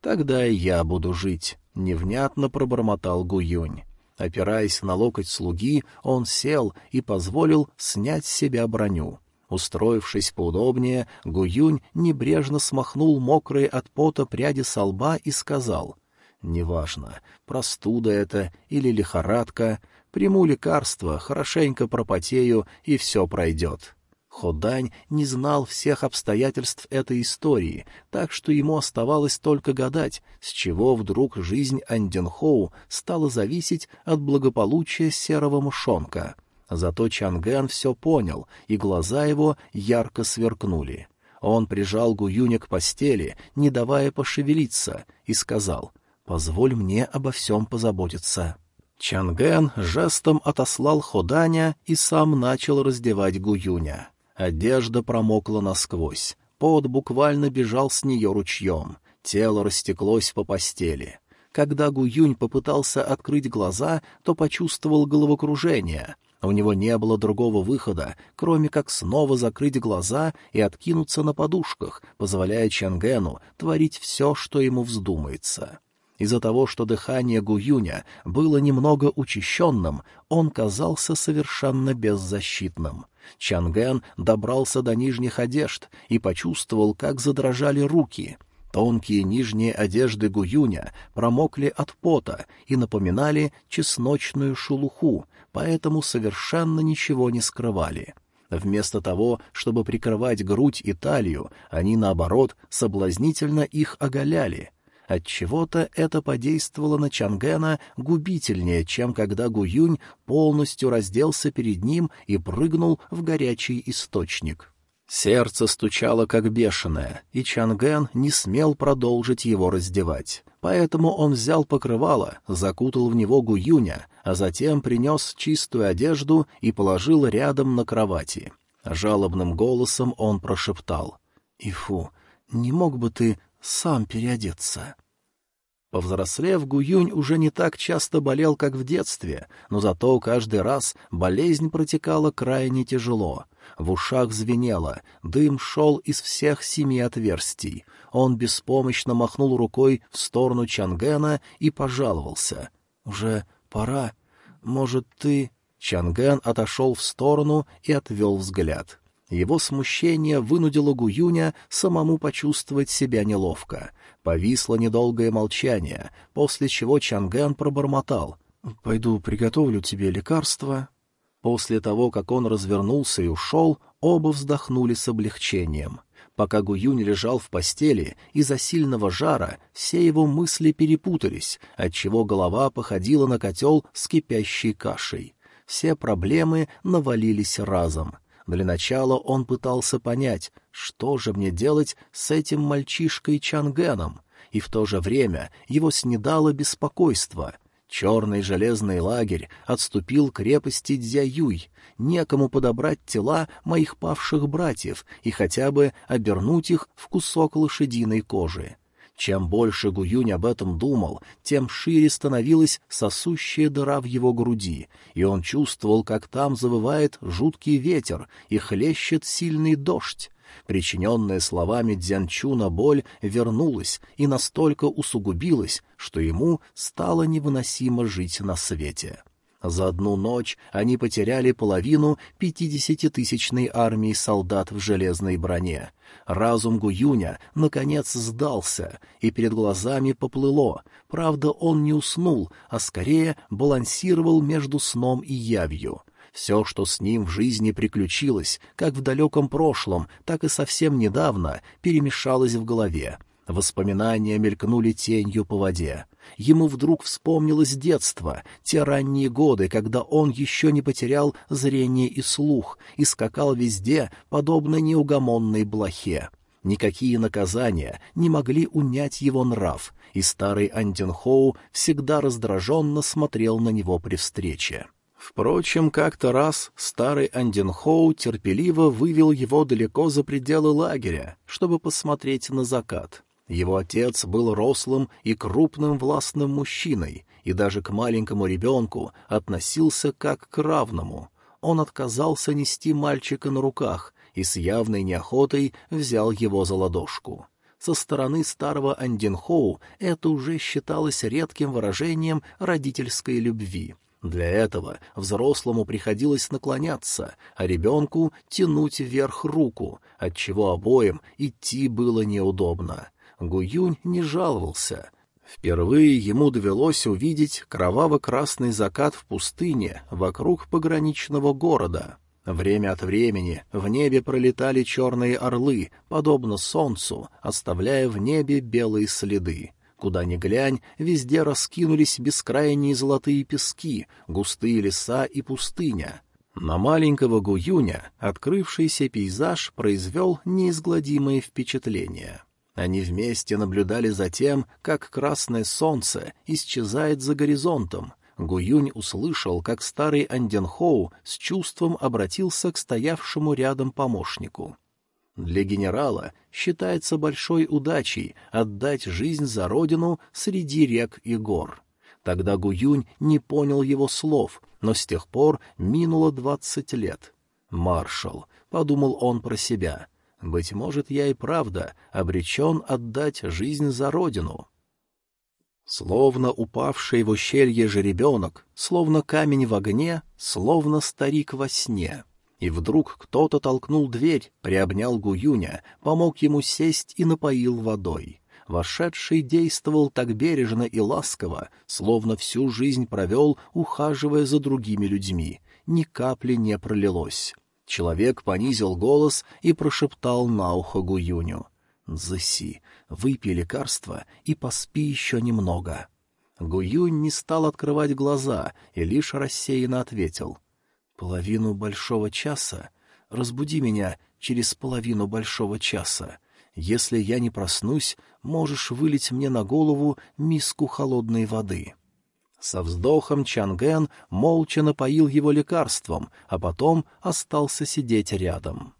«Тогда я буду жить», — невнятно пробормотал Гуюнь. Опираясь на локоть слуги, он сел и позволил снять с себя броню. Устроившись поудобнее, Гуюнь небрежно смахнул мокрые от пота пряди со лба и сказал, «Неважно, простуда это или лихорадка, приму лекарство, хорошенько пропотею, и все пройдет». Ходань не знал всех обстоятельств этой истории, так что ему оставалось только гадать, с чего вдруг жизнь Анденхоу стала зависеть от благополучия серого мышонка — Зато Чангэн все понял, и глаза его ярко сверкнули. Он прижал Гуюня к постели, не давая пошевелиться, и сказал, «Позволь мне обо всем позаботиться». Чангэн жестом отослал Ходаня и сам начал раздевать Гуюня. Одежда промокла насквозь, пот буквально бежал с нее ручьем, тело растеклось по постели. Когда Гуюнь попытался открыть глаза, то почувствовал головокружение, у него не было другого выхода, кроме как снова закрыть глаза и откинуться на подушках, позволяя Чангену творить все, что ему вздумается. Из-за того, что дыхание Гуюня было немного учащенным, он казался совершенно беззащитным. Чанген добрался до нижних одежд и почувствовал, как задрожали руки. Тонкие нижние одежды Гуюня промокли от пота и напоминали чесночную шелуху, поэтому совершенно ничего не скрывали. Вместо того, чтобы прикрывать грудь и талию, они, наоборот, соблазнительно их оголяли. Отчего-то это подействовало на Чангена губительнее, чем когда Гуюнь полностью разделся перед ним и прыгнул в горячий источник. Сердце стучало как бешеное, и Чанген не смел продолжить его раздевать. Поэтому он взял покрывало, закутал в него Гуюня, а затем принес чистую одежду и положил рядом на кровати. Жалобным голосом он прошептал. «Ифу, не мог бы ты сам переодеться?» Повзрослев, Гуюнь уже не так часто болел, как в детстве, но зато каждый раз болезнь протекала крайне тяжело — в ушах звенело, дым шел из всех семи отверстий. Он беспомощно махнул рукой в сторону Чангена и пожаловался. «Уже пора. Может, ты...» Чанген отошел в сторону и отвел взгляд. Его смущение вынудило Гуюня самому почувствовать себя неловко. Повисло недолгое молчание, после чего Чанген пробормотал. «Пойду приготовлю тебе лекарство, После того, как он развернулся и ушел, оба вздохнули с облегчением. Пока Гуюнь лежал в постели, из-за сильного жара все его мысли перепутались, отчего голова походила на котел с кипящей кашей. Все проблемы навалились разом. Для начала он пытался понять, что же мне делать с этим мальчишкой Чангеном, и в то же время его снедало беспокойство — Черный железный лагерь отступил к крепости Дзяюй. Некому подобрать тела моих павших братьев и хотя бы обернуть их в кусок лошадиной кожи. Чем больше Гуюнь об этом думал, тем шире становилась сосущая дыра в его груди, и он чувствовал, как там завывает жуткий ветер и хлещет сильный дождь. Причиненная словами Дзянчуна боль вернулась и настолько усугубилась, что ему стало невыносимо жить на свете. За одну ночь они потеряли половину пятидесятитысячной армии солдат в железной броне. Разум Гуюня, наконец, сдался, и перед глазами поплыло. Правда, он не уснул, а скорее балансировал между сном и явью. Все, что с ним в жизни приключилось, как в далеком прошлом, так и совсем недавно, перемешалось в голове. Воспоминания мелькнули тенью по воде. Ему вдруг вспомнилось детство, те ранние годы, когда он еще не потерял зрение и слух и скакал везде, подобно неугомонной блохе. Никакие наказания не могли унять его нрав, и старый Анденхоу всегда раздраженно смотрел на него при встрече. Впрочем, как-то раз старый Анденхоу терпеливо вывел его далеко за пределы лагеря, чтобы посмотреть на закат. Его отец был рослым и крупным властным мужчиной, и даже к маленькому ребенку относился как к равному. Он отказался нести мальчика на руках и с явной неохотой взял его за ладошку. Со стороны старого Андинхоу это уже считалось редким выражением родительской любви. Для этого взрослому приходилось наклоняться, а ребенку тянуть вверх руку, отчего обоим идти было неудобно. Гуюнь не жаловался. Впервые ему довелось увидеть кроваво-красный закат в пустыне вокруг пограничного города. Время от времени в небе пролетали черные орлы, подобно солнцу, оставляя в небе белые следы. Куда ни глянь, везде раскинулись бескрайние золотые пески, густые леса и пустыня. На маленького Гуюня открывшийся пейзаж произвел неизгладимое впечатление. Они вместе наблюдали за тем, как красное солнце исчезает за горизонтом. Гуюнь услышал, как старый Анденхоу с чувством обратился к стоявшему рядом помощнику. Для генерала считается большой удачей отдать жизнь за родину среди рек и гор. Тогда Гуюнь не понял его слов, но с тех пор минуло двадцать лет. «Маршал», — подумал он про себя, — быть может, я и правда обречен отдать жизнь за родину. Словно упавший в ущелье жеребенок, словно камень в огне, словно старик во сне. И вдруг кто-то толкнул дверь, приобнял Гуюня, помог ему сесть и напоил водой. Вошедший действовал так бережно и ласково, словно всю жизнь провел, ухаживая за другими людьми. Ни капли не пролилось. Человек понизил голос и прошептал на ухо Гуюню. «Дзыси, выпей лекарство и поспи еще немного». Гуюнь не стал открывать глаза и лишь рассеянно ответил. «Половину большого часа? Разбуди меня через половину большого часа. Если я не проснусь, можешь вылить мне на голову миску холодной воды». Со вздохом Чанген молча напоил его лекарством, а потом остался сидеть рядом.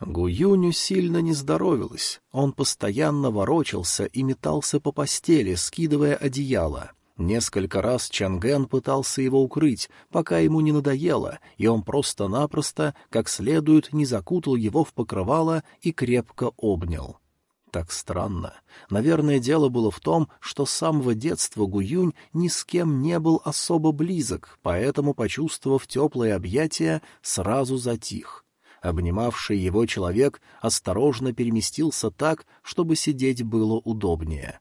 Гуюню сильно не здоровилось. Он постоянно ворочался и метался по постели, скидывая одеяло. Несколько раз Чанген пытался его укрыть, пока ему не надоело, и он просто-напросто, как следует, не закутал его в покрывало и крепко обнял. Так странно. Наверное, дело было в том, что с самого детства Гуюнь ни с кем не был особо близок, поэтому, почувствовав теплое объятие, сразу затих. Обнимавший его человек осторожно переместился так, чтобы сидеть было удобнее.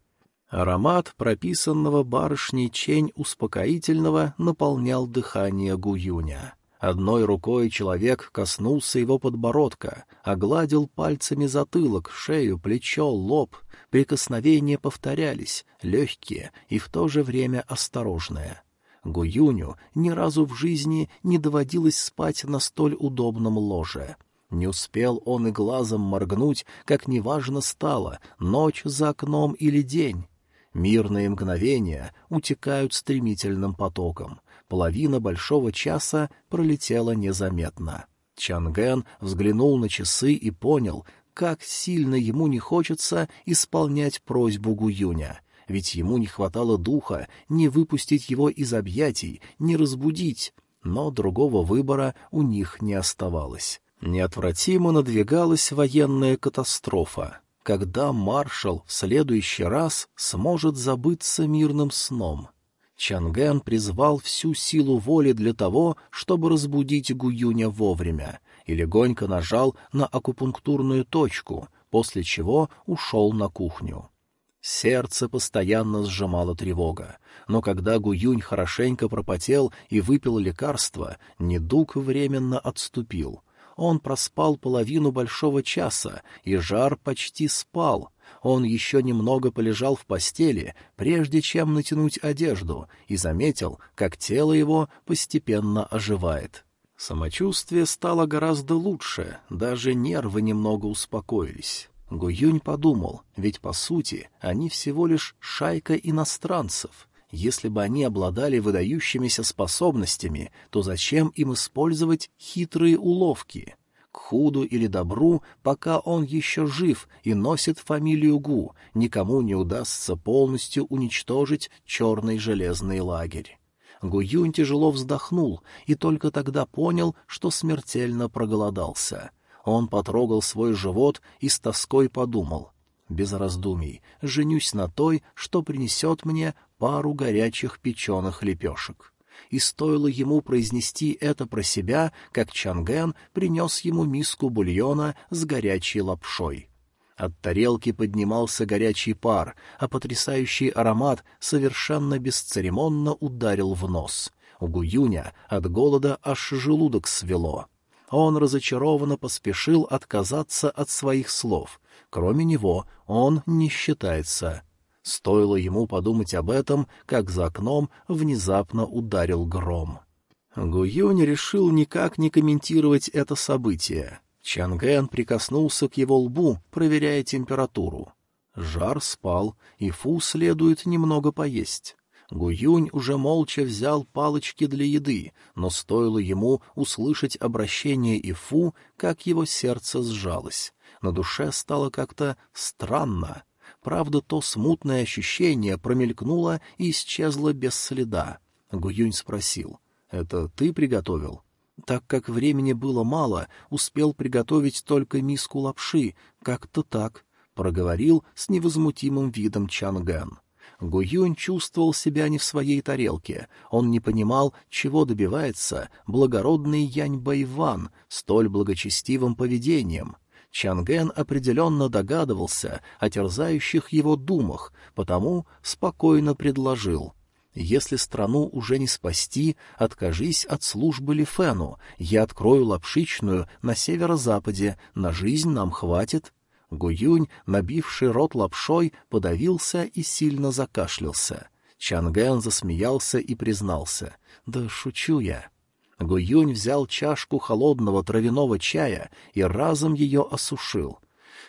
Аромат прописанного барышней чень успокоительного наполнял дыхание Гуюня. Одной рукой человек коснулся его подбородка, огладил пальцами затылок, шею, плечо, лоб. Прикосновения повторялись, легкие и в то же время осторожные. Гуюню ни разу в жизни не доводилось спать на столь удобном ложе. Не успел он и глазом моргнуть, как неважно стало, ночь за окном или день. Мирные мгновения утекают стремительным потоком — Половина большого часа пролетела незаметно. Чанген взглянул на часы и понял, как сильно ему не хочется исполнять просьбу Гуюня, ведь ему не хватало духа не выпустить его из объятий, не разбудить, но другого выбора у них не оставалось. Неотвратимо надвигалась военная катастрофа. Когда маршал в следующий раз сможет забыться мирным сном — Чанген призвал всю силу воли для того, чтобы разбудить Гуюня вовремя, и легонько нажал на акупунктурную точку, после чего ушел на кухню. Сердце постоянно сжимало тревога, но когда Гуюнь хорошенько пропотел и выпил лекарство, недуг временно отступил. Он проспал половину большого часа, и жар почти спал. Он еще немного полежал в постели, прежде чем натянуть одежду, и заметил, как тело его постепенно оживает. Самочувствие стало гораздо лучше, даже нервы немного успокоились. Гуюнь подумал, ведь по сути они всего лишь шайка иностранцев. Если бы они обладали выдающимися способностями, то зачем им использовать хитрые уловки? К худу или добру, пока он еще жив и носит фамилию Гу, никому не удастся полностью уничтожить черный железный лагерь. Гуюнь тяжело вздохнул и только тогда понял, что смертельно проголодался. Он потрогал свой живот и с тоской подумал. Без раздумий, женюсь на той, что принесет мне пару горячих печеных лепешек. И стоило ему произнести это про себя, как Чанген принес ему миску бульона с горячей лапшой. От тарелки поднимался горячий пар, а потрясающий аромат совершенно бесцеремонно ударил в нос. У Гуюня от голода аж желудок свело. Он разочарованно поспешил отказаться от своих слов. Кроме него он не считается. Стоило ему подумать об этом, как за окном внезапно ударил гром. Гуюнь решил никак не комментировать это событие. Чанген прикоснулся к его лбу, проверяя температуру. Жар спал, и Фу следует немного поесть. Гуюнь уже молча взял палочки для еды, но стоило ему услышать обращение Ифу, как его сердце сжалось. На душе стало как-то странно. Правда, то смутное ощущение промелькнуло и исчезло без следа. Гуюнь спросил, «Это ты приготовил?» Так как времени было мало, успел приготовить только миску лапши, как-то так, — проговорил с невозмутимым видом Чангэн. Гуюнь чувствовал себя не в своей тарелке, он не понимал, чего добивается благородный Янь Байван столь благочестивым поведением. Чанген определенно догадывался о терзающих его думах, потому спокойно предложил — если страну уже не спасти, откажись от службы Лифену. Я открою лапшичную на северо-западе, на жизнь нам хватит. Гуюнь, набивший рот лапшой, подавился и сильно закашлялся. Чанген засмеялся и признался. «Да шучу я». Гуюнь взял чашку холодного травяного чая и разом ее осушил.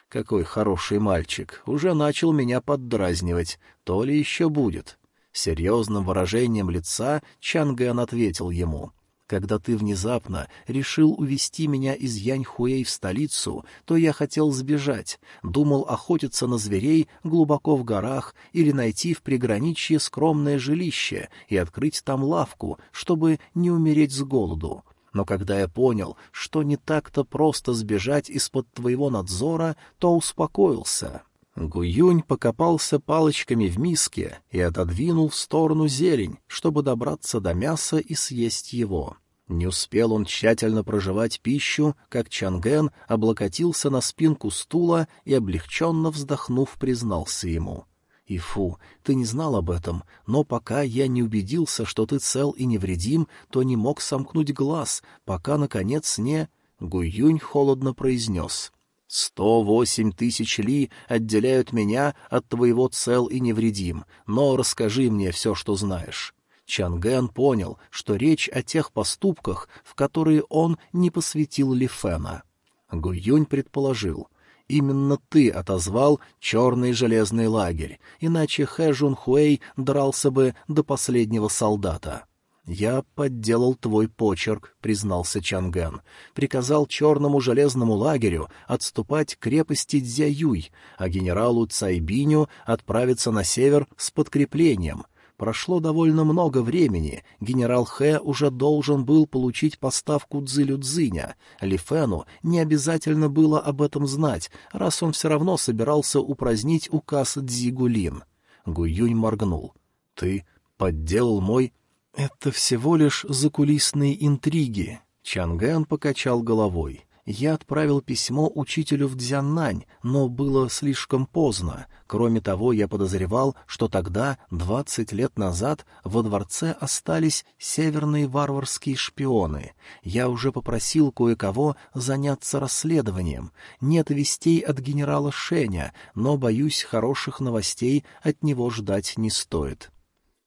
«Какой хороший мальчик! Уже начал меня поддразнивать. То ли еще будет». Серьезным выражением лица Чангэн ответил ему. «Когда ты внезапно решил увести меня из Яньхуэй в столицу, то я хотел сбежать, думал охотиться на зверей глубоко в горах или найти в приграничье скромное жилище и открыть там лавку, чтобы не умереть с голоду». Но когда я понял, что не так-то просто сбежать из-под твоего надзора, то успокоился. Гуюнь покопался палочками в миске и отодвинул в сторону зелень, чтобы добраться до мяса и съесть его. Не успел он тщательно проживать пищу, как Чанген облокотился на спинку стула и, облегченно вздохнув, признался ему. «Ифу, ты не знал об этом, но пока я не убедился, что ты цел и невредим, то не мог сомкнуть глаз, пока, наконец, не...» Гуюнь холодно произнес. Сто восемь тысяч ли отделяют меня от твоего цел и невредим, но расскажи мне все, что знаешь». Чанген понял, что речь о тех поступках, в которые он не посвятил Лифена. Гуюнь предположил, именно ты отозвал черный железный лагерь, иначе Хэ Жун Хуэй дрался бы до последнего солдата. «Я подделал твой почерк», — признался Чангэн. «Приказал черному железному лагерю отступать к крепости Дзяюй, а генералу Цайбиню отправиться на север с подкреплением. Прошло довольно много времени, генерал Хэ уже должен был получить поставку Цзилю-Цзиня. Ли Фэну не обязательно было об этом знать, раз он все равно собирался упразднить указ Цзигулин». Гуюнь моргнул. «Ты подделал мой «Это всего лишь закулисные интриги», — Чангэн покачал головой. Я отправил письмо учителю в Дзяннань, но было слишком поздно. Кроме того, я подозревал, что тогда, двадцать лет назад, во дворце остались северные варварские шпионы. Я уже попросил кое-кого заняться расследованием. Нет вестей от генерала Шеня, но, боюсь, хороших новостей от него ждать не стоит.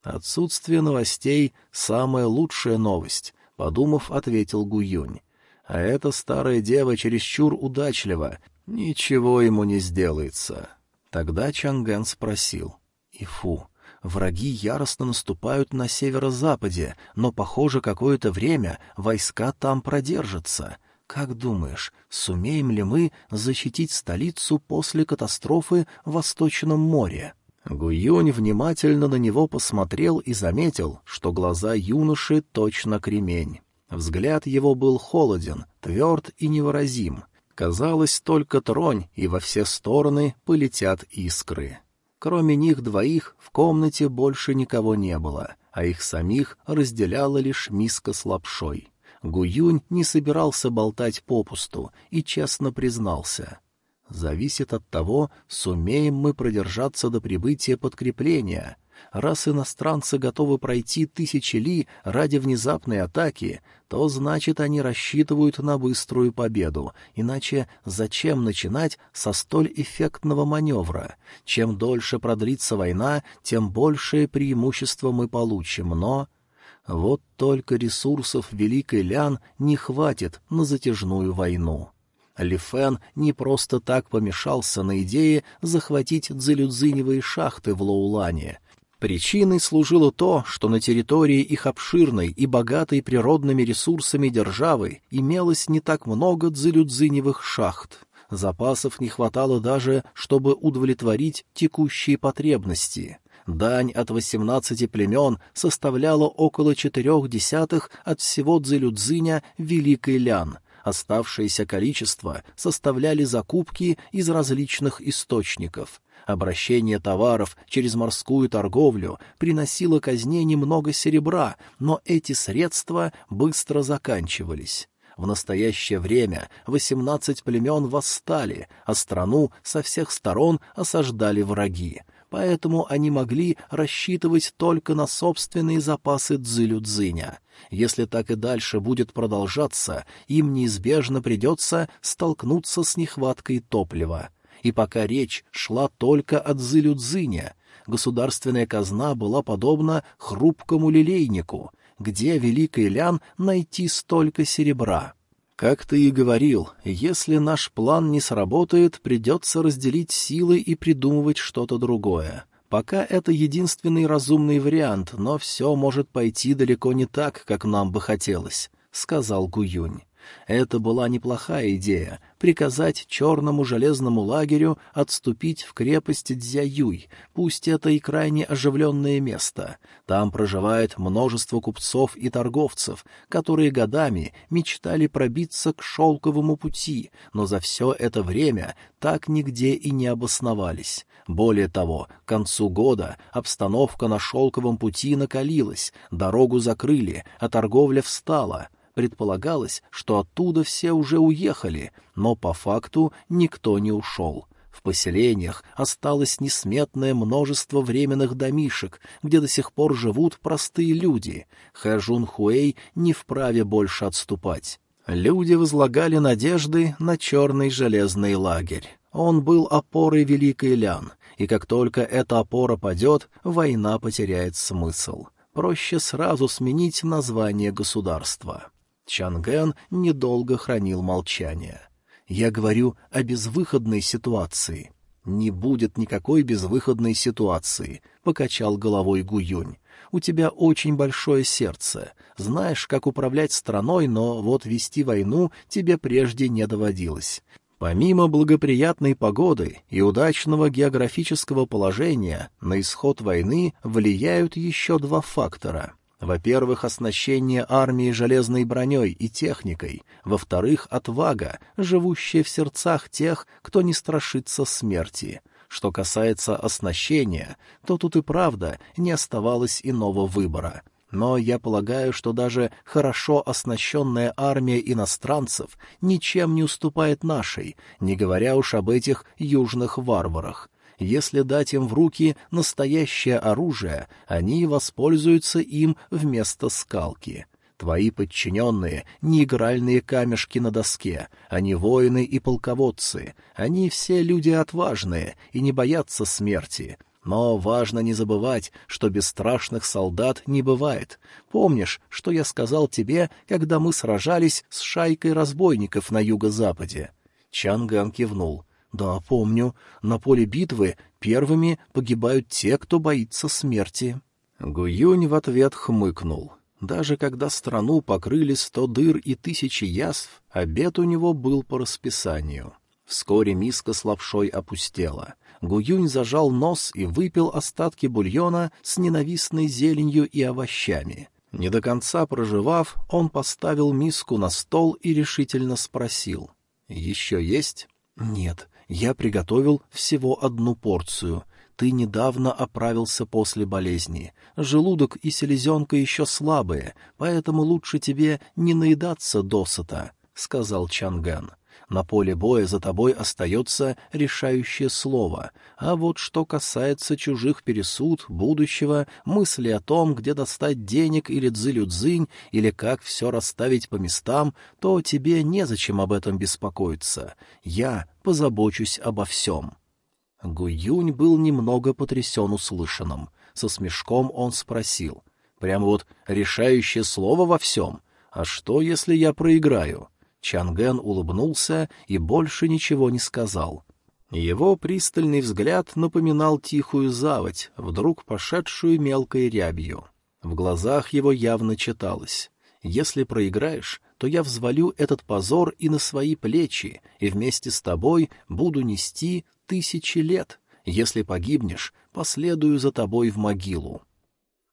Отсутствие новостей — самая лучшая новость, — подумав, ответил Гуюнь. А эта старая дева чересчур удачлива, ничего ему не сделается. Тогда Чангэн спросил. «Ифу, враги яростно наступают на северо-западе, но, похоже, какое-то время войска там продержатся. Как думаешь, сумеем ли мы защитить столицу после катастрофы в Восточном море?» Гуюнь внимательно на него посмотрел и заметил, что глаза юноши точно кремень. Взгляд его был холоден, тверд и невыразим. Казалось, только тронь, и во все стороны полетят искры. Кроме них двоих в комнате больше никого не было, а их самих разделяла лишь миска с лапшой. Гуюнь не собирался болтать попусту и честно признался. «Зависит от того, сумеем мы продержаться до прибытия подкрепления. Раз иностранцы готовы пройти тысячи ли ради внезапной атаки, то значит они рассчитывают на быструю победу, иначе зачем начинать со столь эффектного маневра? Чем дольше продлится война, тем большее преимущество мы получим, но... Вот только ресурсов Великой Лян не хватит на затяжную войну. Ли Фен не просто так помешался на идее захватить дзелюдзиневые шахты в Лоулане — Причиной служило то, что на территории их обширной и богатой природными ресурсами державы имелось не так много дзылюдзыневых шахт. Запасов не хватало даже, чтобы удовлетворить текущие потребности. Дань от восемнадцати племен составляла около четырех десятых от всего дзылюдзыня Великой Лян. Оставшееся количество составляли закупки из различных источников — Обращение товаров через морскую торговлю приносило казне немного серебра, но эти средства быстро заканчивались. В настоящее время восемнадцать племен восстали, а страну со всех сторон осаждали враги, поэтому они могли рассчитывать только на собственные запасы дзылю-дзыня. Если так и дальше будет продолжаться, им неизбежно придется столкнуться с нехваткой топлива и пока речь шла только о Цзилю-Цзине, государственная казна была подобна хрупкому лилейнику, где Великий Лян найти столько серебра. Как ты и говорил, если наш план не сработает, придется разделить силы и придумывать что-то другое. Пока это единственный разумный вариант, но все может пойти далеко не так, как нам бы хотелось, — сказал Гуюнь. Это была неплохая идея — приказать черному железному лагерю отступить в крепость Дзяюй, пусть это и крайне оживленное место. Там проживает множество купцов и торговцев, которые годами мечтали пробиться к шелковому пути, но за все это время так нигде и не обосновались. Более того, к концу года обстановка на шелковом пути накалилась, дорогу закрыли, а торговля встала — Предполагалось, что оттуда все уже уехали, но по факту никто не ушел. В поселениях осталось несметное множество временных домишек, где до сих пор живут простые люди. Хэжун Хуэй не вправе больше отступать. Люди возлагали надежды на черный железный лагерь. Он был опорой Великой Лян, и как только эта опора падет, война потеряет смысл. Проще сразу сменить название государства. Чанген недолго хранил молчание. «Я говорю о безвыходной ситуации». «Не будет никакой безвыходной ситуации», — покачал головой Гуюнь. «У тебя очень большое сердце. Знаешь, как управлять страной, но вот вести войну тебе прежде не доводилось. Помимо благоприятной погоды и удачного географического положения, на исход войны влияют еще два фактора — во-первых, оснащение армии железной броней и техникой. Во-вторых, отвага, живущая в сердцах тех, кто не страшится смерти. Что касается оснащения, то тут и правда не оставалось иного выбора. Но я полагаю, что даже хорошо оснащенная армия иностранцев ничем не уступает нашей, не говоря уж об этих южных варварах. Если дать им в руки настоящее оружие, они воспользуются им вместо скалки. Твои подчиненные — не игральные камешки на доске, они воины и полководцы, они все люди отважные и не боятся смерти. Но важно не забывать, что бесстрашных солдат не бывает. Помнишь, что я сказал тебе, когда мы сражались с шайкой разбойников на юго-западе?» Чанган кивнул. «Да, помню. На поле битвы первыми погибают те, кто боится смерти». Гуюнь в ответ хмыкнул. Даже когда страну покрыли сто дыр и тысячи язв, обед у него был по расписанию. Вскоре миска с лапшой опустела. Гуюнь зажал нос и выпил остатки бульона с ненавистной зеленью и овощами. Не до конца проживав, он поставил миску на стол и решительно спросил. «Еще есть?» «Нет, я приготовил всего одну порцию. Ты недавно оправился после болезни. Желудок и селезенка еще слабые, поэтому лучше тебе не наедаться досыта», — сказал Чанган. На поле боя за тобой остается решающее слово, а вот что касается чужих пересуд, будущего, мысли о том, где достать денег или дзылю-дзынь, или как все расставить по местам, то тебе незачем об этом беспокоиться. Я позабочусь обо всем». Гуюнь был немного потрясен услышанным. Со смешком он спросил. «Прям вот решающее слово во всем? А что, если я проиграю?» Чанген улыбнулся и больше ничего не сказал. Его пристальный взгляд напоминал тихую заводь, вдруг пошедшую мелкой рябью. В глазах его явно читалось. «Если проиграешь, то я взвалю этот позор и на свои плечи, и вместе с тобой буду нести тысячи лет. Если погибнешь, последую за тобой в могилу».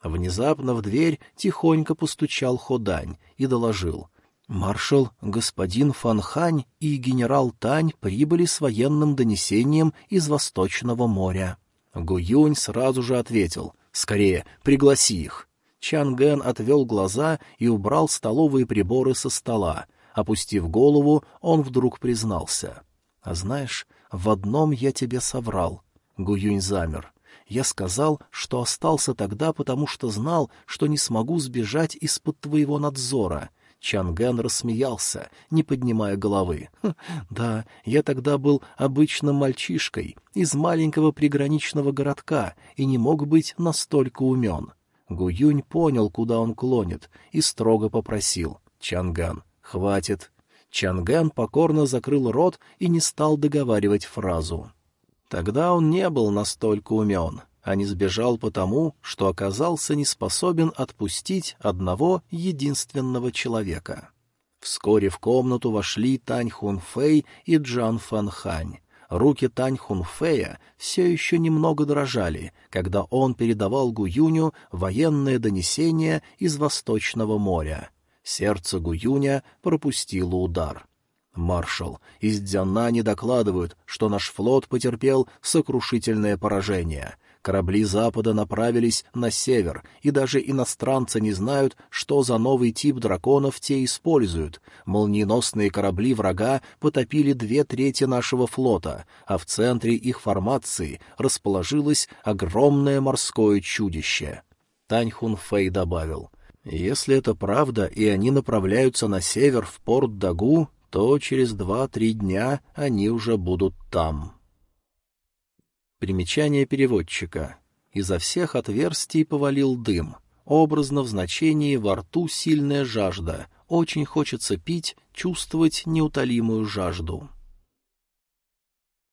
Внезапно в дверь тихонько постучал Ходань и доложил. Маршал господин Фанхань и генерал Тань прибыли с военным донесением из Восточного моря. Гуюнь сразу же ответил «Скорее, пригласи их». Чан Ген отвел глаза и убрал столовые приборы со стола. Опустив голову, он вдруг признался. «А знаешь, в одном я тебе соврал». Гуюнь замер. «Я сказал, что остался тогда, потому что знал, что не смогу сбежать из-под твоего надзора». Чанган рассмеялся, не поднимая головы. «Хм, «Да, я тогда был обычным мальчишкой из маленького приграничного городка и не мог быть настолько умен». Гуюнь понял, куда он клонит, и строго попросил. «Чанган, хватит». Чанган покорно закрыл рот и не стал договаривать фразу. Тогда он не был настолько умен а не сбежал потому, что оказался не способен отпустить одного единственного человека. Вскоре в комнату вошли Тань Хунфэй и Джан Фанхань. Руки Тань Хунфэя все еще немного дрожали, когда он передавал Гуюню военное донесение из Восточного моря. Сердце Гуюня пропустило удар. «Маршал, из Дзянани докладывают, что наш флот потерпел сокрушительное поражение. Корабли Запада направились на север, и даже иностранцы не знают, что за новый тип драконов те используют. Молниеносные корабли врага потопили две трети нашего флота, а в центре их формации расположилось огромное морское чудище. Тань Хунфэй добавил, «Если это правда, и они направляются на север в порт Дагу, то через два-три дня они уже будут там». Примечание переводчика. Изо всех отверстий повалил дым. Образно в значении во рту сильная жажда. Очень хочется пить, чувствовать неутолимую жажду.